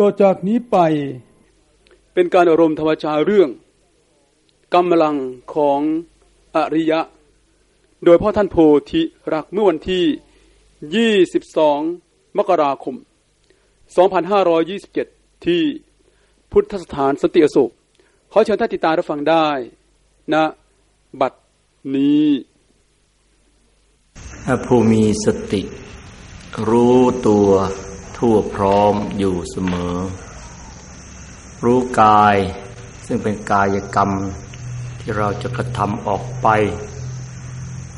ต่อจากนี้ไป เป็นการอารมณ์ธรรมชาเรื่องกำลังของอริยะ โดยพ่อท่านโพธิรักเมื่อวันที่ 22 มกราคม 2527 ที่พุทธสถานสติอโศกขอเชิญท่านติดตามรับฟังได้ณนะบัดนี้ผู้มีสติ รู้ตัว ทั่วพร้อมอยู่เสมอ รู้กายซึ่งเป็นกายกรรมที่เราจะกระทำออกไป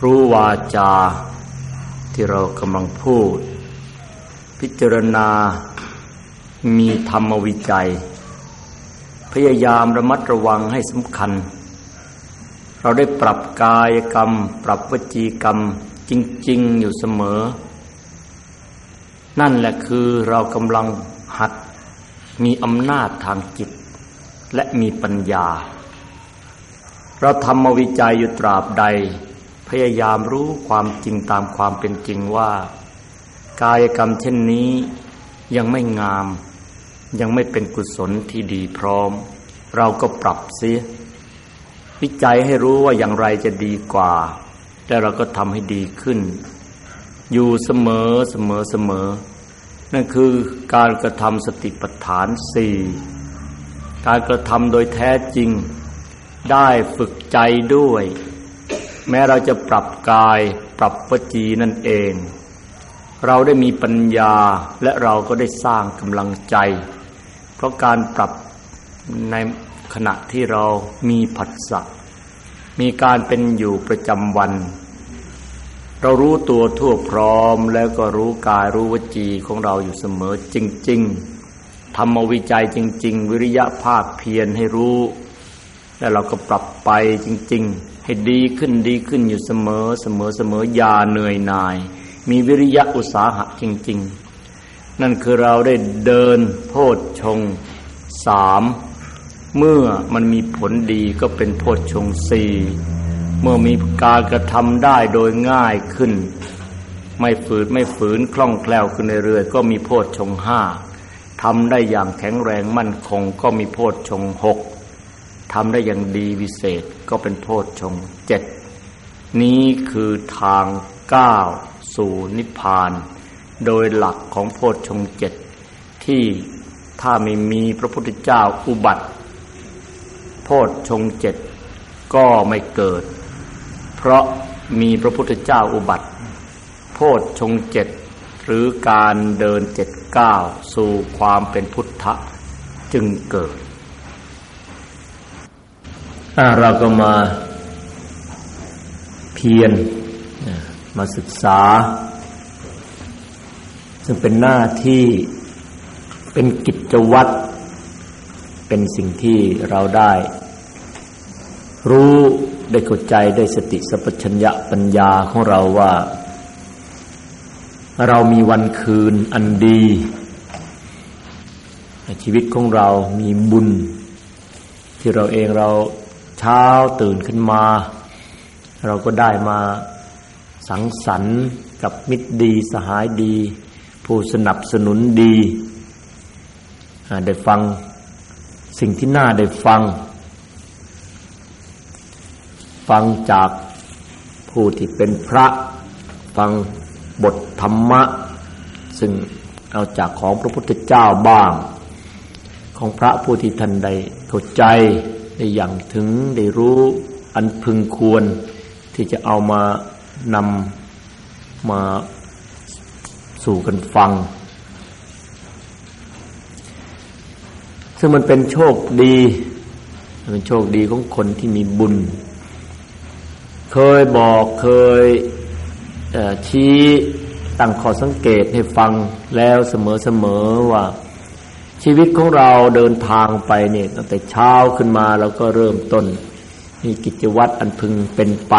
รู้วาจาที่เรากำลังพูด พิจารณามีธรรมวิจัย พยายามระมัดระวังให้สำคัญ เราได้ปรับกายกรรม ปรับวจีกรรมจริง ๆ อยู่เสมอ นั่นแหละคือเรากำลังหัดมีอำนาจทางจิต และมีปัญญา เราทำมาวิจัยอยู่ตราบใด พยายามรู้ความจริงตามความเป็นจริงว่า กายกรรมเช่นนี้ยังไม่งาม ยังไม่เป็นกุศลที่ดีพร้อม เราก็ปรับเสียวิจัยให้รู้ว่าอย่างไรจะดีกว่าแต่เราก็ทำให้ดีขึ้น อยู่เสมอเสมอเสมอ นั่นคือการกระทำสติปัฏฐานสี่การกระทำโดยแท้จริง ได้ฝึกใจด้วย แม้เราจะปรับกายปรับวจีนั่นเอง เราได้มีปัญญาและเราก็ได้สร้างกำลังใจ เพราะการปรับในขณะที่เรามีผัสสะมีการเป็นอยู่ประจำวัน เรารู้ตัวทั่วพร้อมแล้วก็รู้กายรู้วจีของเราอยู่เสมอจริงๆทำมวิจัยจริง ๆ วิริยะภาคเพียรให้รู้ แล้วเราก็ปรับไปจริง ๆ ให้ดีขึ้นดีขึ้นอยู่เสมอเสมอเสมออย่าเหนื่อยหน่าย มีวิริยะอุตสาหะจริง ๆ นั่นคือเราได้เดินโพชฌงสามเมื่อมันมีผลดีก็เป็นโพชฌงสี่ เมื่อมีการกระทำได้โดยง่ายขึ้น ไม่ฝืดไม่ฝืนคล่องแคล่วขึ้นเรื่อยๆก็มีโพชฌงห้าทำได้อย่างแข็งแรงมั่นคง ก็มีโพชฌงหกทำได้อย่างดีวิเศษก็เป็นโพชฌงเจ็ดนี้คือทางก้าวสู่นิพพาน โดยหลักของโพชฌงเจ็ดที่ถ้าไม่มีพระพุทธเจ้าอุบัติ โพชฌงเจ็ดก็ไม่เกิด เพราะมีพระพุทธเจ้าอุบัติ โพชฌงเจ็ดหรือการเดินเจ็ดก้าวสู่ความเป็นพุทธะจึงเกิดเราก็มาเพียรมาศึกษา ซึ่งเป็นหน้าที่เป็นกิจวัตร เป็นสิ่งที่เราได้ รู้ ได้เข้าใจได้สติสัพพัญญะปัญญาของเราว่า เรามีวันคืนอันดีชีวิตของเรามีบุญ ที่เราเองเราเช้าตื่นขึ้นมา เราก็ได้มาสังสรรค์กับมิตรดีสหายดี ผู้สนับสนุนดีได้ฟังสิ่งที่น่าได้ฟัง ฟังจากผู้ที่เป็นพระ ฟังบทธรรมะ ซึ่งเอาจากของพระพุทธเจ้าบ้าง ของพระผู้ที่ท่านได้เข้าใจได้อย่างถึงได้รู้อันพึงควร ที่จะเอามานำมาสู่กันฟัง ซึ่งมันเป็นโชคดีเป็นโชคดีของคนที่มีบุญ เคยบอกเคยชี้ตั้งข้อสังเกตให้ฟังแล้วเสมอๆว่า ชีวิตของเราเดินทางไปเนี่ยตั้งแต่เช้าขึ้นมาเราก็เริ่มต้น มีกิจวัตรอันพึงเป็นไป